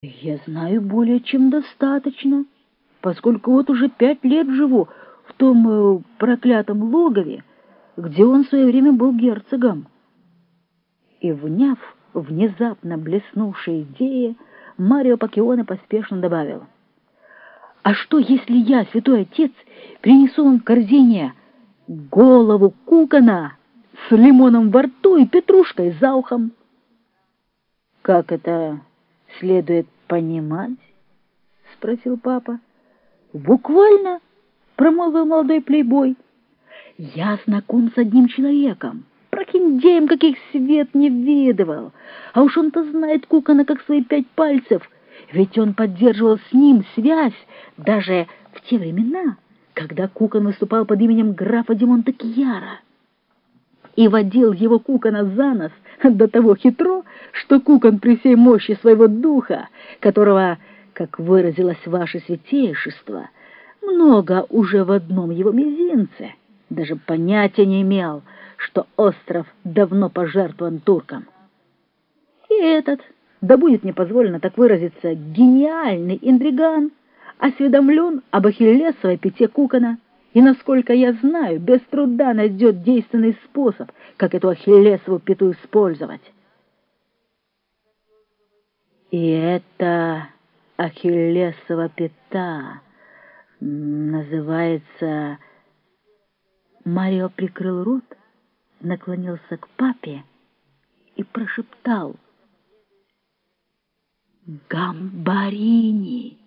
Я знаю более чем достаточно, поскольку вот уже пять лет живу в том э, проклятом логове, где он в свое время был герцогом. И, вняв внезапно блеснувшей идеи, Марио Пакеоне поспешно добавил. «А что, если я, святой отец, принесу вам в корзине голову кукона с лимоном во рту и петрушкой за ухом?» «Как это следует понимать?» — спросил папа. «Буквально», — промолвил молодой плейбой. «Я знаком с одним человеком, прохиндеем, каких свет не видывал, а уж он-то знает Кукана как свои пять пальцев, ведь он поддерживал с ним связь даже в те времена, когда Кукан выступал под именем графа Димонта Кьяра» и водил его Кукана за нос до того хитро, что Кукан при всей мощи своего духа, которого, как выразилось ваше святейшество, много уже в одном его мизинце, даже понятия не имел, что остров давно пожертвован туркам. И этот, да будет мне позволено так выразиться, гениальный интриган, осведомлен об Ахиллесовой пяте Кукана — и, насколько я знаю, без труда найдет действенный способ, как эту ахиллесову пету использовать. И это ахиллесова пята называется... Марио прикрыл рот, наклонился к папе и прошептал «Гамбарини».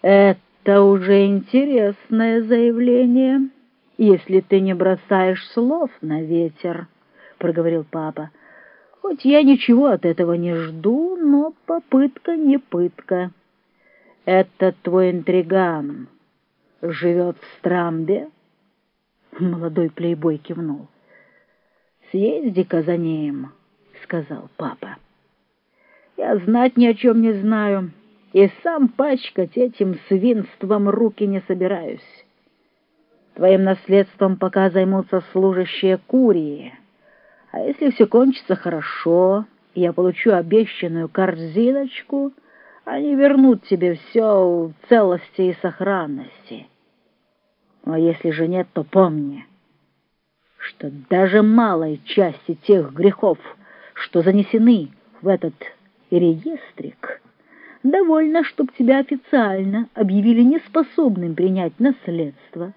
Это это уже интересное заявление, если ты не бросаешь слов на ветер, — проговорил папа. Хоть я ничего от этого не жду, но попытка не пытка. Этот твой интриган живет в Страмбе? Молодой плейбой кивнул. «Съезди-ка за ним», — сказал папа. «Я знать ни о чем не знаю» и сам пачкать этим свинством руки не собираюсь. Твоим наследством пока займутся служащие Курии, а если все кончится хорошо, и я получу обещанную корзиночку, они вернут тебе все в целости и сохранности. А если же нет, то помни, что даже малой части тех грехов, что занесены в этот реестрик, довольно, чтобы тебя официально объявили неспособным принять наследство,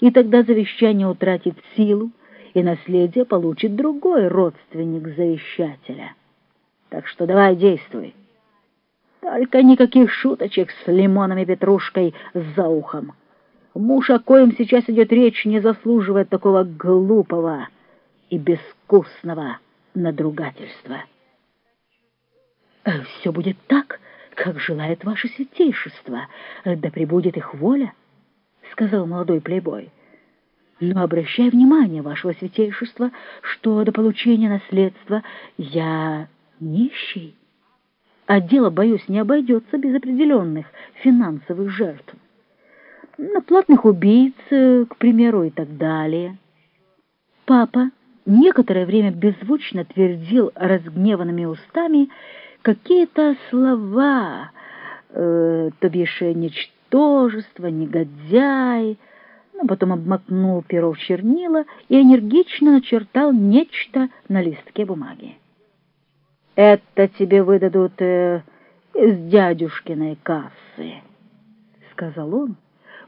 и тогда завещание утратит силу, и наследие получит другой родственник завещателя. Так что давай действуй. Только никаких шуточек с лимоном и петрушкой за ухом. Муж, о коем сейчас идет речь, не заслуживает такого глупого и безвкусного надругательства. «Все будет так?» Как желает ваше святейшество, да пребудет их воля, — сказал молодой плейбой. Но обращай внимание, вашего святейшества, что до получения наследства я нищий, а дело, боюсь, не обойдется без определенных финансовых жертв. На платных убийц, к примеру, и так далее. Папа некоторое время беззвучно твердил разгневанными устами какие-то слова, э, то бишь ничтожество, негодяй, но потом обмакнул перо в чернила и энергично начертал нечто на листке бумаги. «Это тебе выдадут э, из дядюшкиной кассы», — сказал он,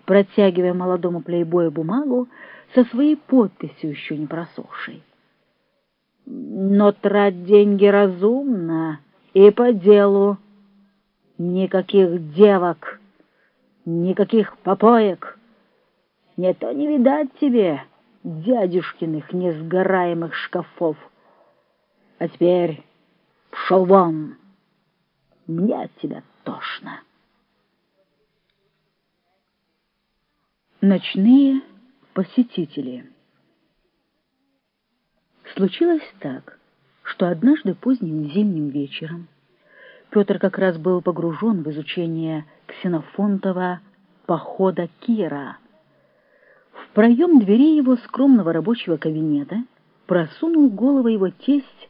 протягивая молодому плейбою бумагу со своей подписью еще не просохшей. «Но трать деньги разумно», и по делу. Никаких девок, никаких попоек. Не то не видать тебе дядюшкиных несгораемых шкафов. А теперь пшел вон, мне от тебя тошно. Ночные посетители Случилось так — что однажды поздним зимним вечером Петр как раз был погружен в изучение Ксенофонтова «Похода Кира». В проем двери его скромного рабочего кабинета просунул голову его тесть